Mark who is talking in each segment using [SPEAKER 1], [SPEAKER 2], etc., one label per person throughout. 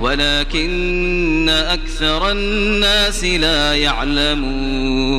[SPEAKER 1] ولكن أكثر الناس لا يعلمون.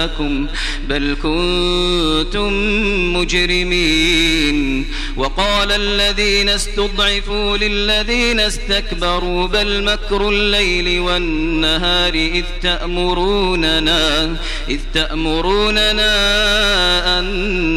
[SPEAKER 1] جاءكم بل كنتم مجرمين وقال الذين استضعفوا للذين استكبروا بل مكر الليل والنهار إذ تأمروننا إذ تأمروننا أن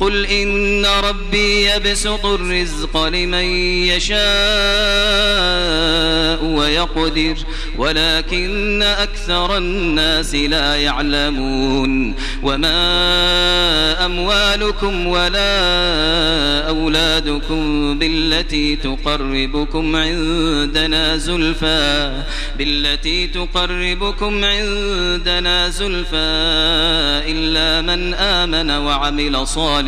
[SPEAKER 1] قل إن ربي يبسط الرزق لمن يشاء ويقدر ولكن أكثر الناس لا يعلمون. وما أموالكم ولا أولادكم بالتي تقربكم عندنا زلفا بالتي تقربكم عندنا زلفا إلا من آمن وعمل صالحا.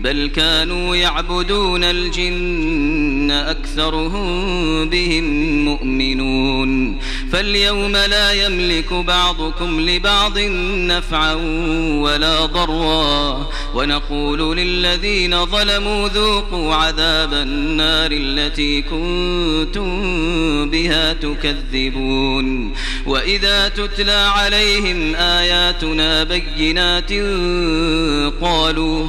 [SPEAKER 1] بل كانوا يعبدون الجن أكثرهم بهم مؤمنون فاليوم لا يملك بعضكم لبعض نفعا ولا ضرا ونقول للذين ظلموا ذوقوا عذاب النار التي كنتم بها تكذبون وإذا تتلى عليهم آياتنا بينات قالوا